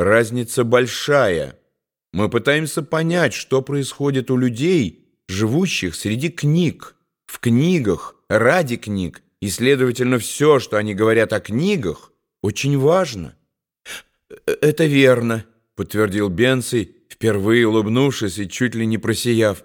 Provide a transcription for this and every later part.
разница большая. Мы пытаемся понять, что происходит у людей, живущих среди книг, в книгах, ради книг, и, следовательно, все, что они говорят о книгах, очень важно. «Это верно», — подтвердил Бенций, впервые улыбнувшись и чуть ли не просияв.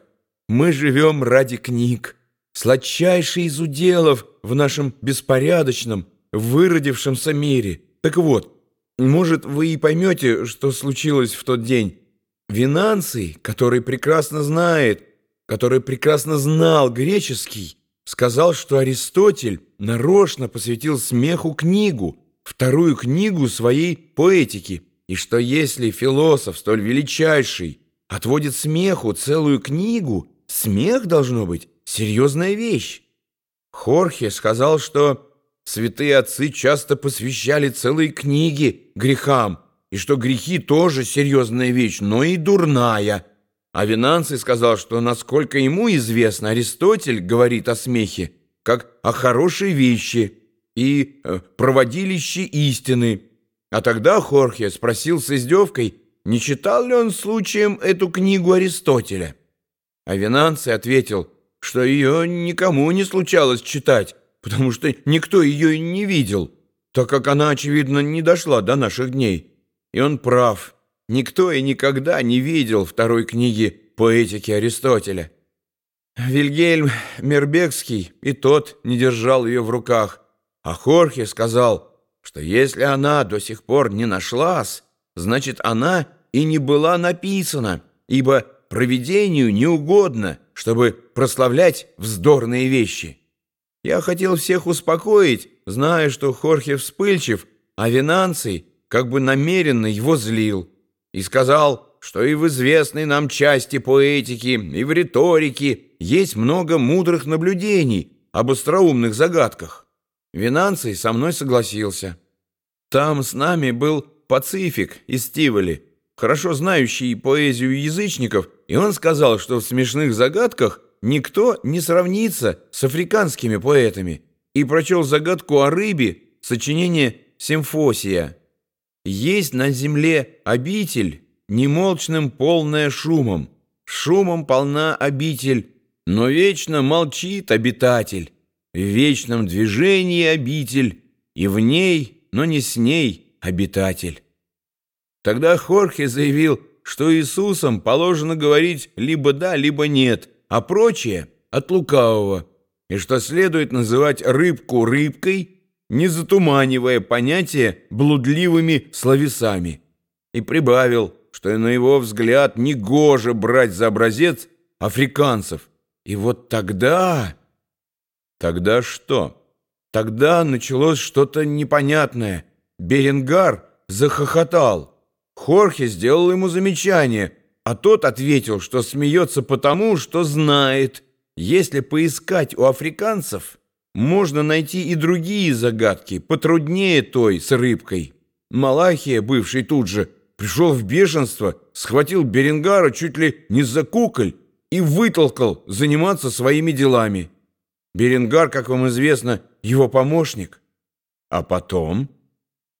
«Мы живем ради книг, сладчайший из уделов в нашем беспорядочном, выродившемся мире. Так вот, может, вы и поймете, что случилось в тот день. Винанций, который прекрасно знает, который прекрасно знал греческий, сказал, что Аристотель нарочно посвятил смеху книгу, вторую книгу своей поэтики, и что если философ столь величайший отводит смеху целую книгу, смех должно быть серьезная вещь. Хорхе сказал, что святые отцы часто посвящали целые книги грехам, и что грехи тоже серьезная вещь, но и дурная. А Винанций сказал, что, насколько ему известно, Аристотель говорит о смехе, как о хорошей вещи и э, проводилище истины. А тогда Хорхе спросил с издевкой, не читал ли он случаем эту книгу Аристотеля. А Винанций ответил, что ее никому не случалось читать, потому что никто ее и не видел, так как она, очевидно, не дошла до наших дней. И он прав. Никто и никогда не видел второй книги поэтики Аристотеля. Вильгельм Мербекский и тот не держал ее в руках, а Хорхе сказал, что если она до сих пор не нашлась, значит, она и не была написана, ибо провидению не угодно, чтобы прославлять вздорные вещи. Я хотел всех успокоить, зная, что Хорхе вспыльчив, а Винанций как бы намеренно его злил, и сказал, что и в известной нам части поэтики, и в риторике есть много мудрых наблюдений об остроумных загадках. Винанций со мной согласился. Там с нами был Пацифик из Тиволи, хорошо знающий поэзию язычников, и он сказал, что в смешных загадках никто не сравнится с африканскими поэтами и прочел загадку о рыбе, сочинение «Симфосия». «Есть на земле обитель, немолчным полная шумом, шумом полна обитель, но вечно молчит обитатель, в вечном движении обитель, и в ней, но не с ней обитатель». Тогда Хорхе заявил, что Иисусом положено говорить либо да, либо нет – а прочее от лукавого, и что следует называть рыбку рыбкой, не затуманивая понятие блудливыми словесами, и прибавил, что на его взгляд негоже брать за образец африканцев. И вот тогда... Тогда что? Тогда началось что-то непонятное. Беренгар захохотал. Хорхе сделал ему замечание — а тот ответил, что смеется потому, что знает, если поискать у африканцев, можно найти и другие загадки, потруднее той с рыбкой. Малахия, бывший тут же, пришел в бешенство, схватил Беренгара чуть ли не за куколь и вытолкал заниматься своими делами. Беренгар, как вам известно, его помощник. А потом?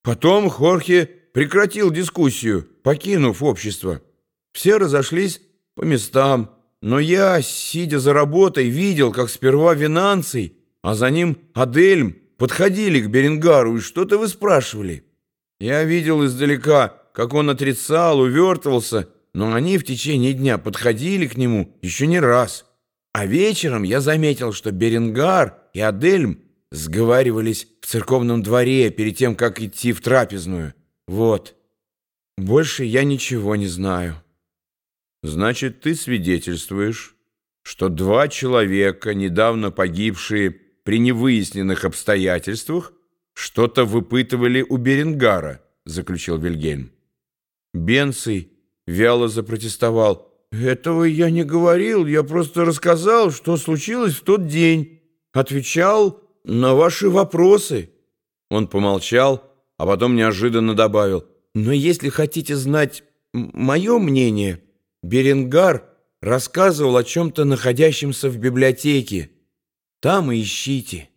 Потом Хорхе прекратил дискуссию, покинув общество. Все разошлись по местам, но я, сидя за работой, видел, как сперва Винанций, а за ним Адельм подходили к Беренгару и что-то выспрашивали. Я видел издалека, как он отрицал, увертывался, но они в течение дня подходили к нему еще не раз. А вечером я заметил, что Беренгар и Адельм сговаривались в церковном дворе перед тем, как идти в трапезную. Вот. Больше я ничего не знаю. Значит, ты свидетельствуешь, что два человека, недавно погибшие при невыясненных обстоятельствах, что-то выпытывали у Беренгара, заключил Вильгельм. Бенций вяло запротестовал. «Этого я не говорил, я просто рассказал, что случилось в тот день. Отвечал на ваши вопросы». Он помолчал, а потом неожиданно добавил. «Но если хотите знать мое мнение...» Беренгар рассказывал о чем-то находящемся в библиотеке. Там и ищите.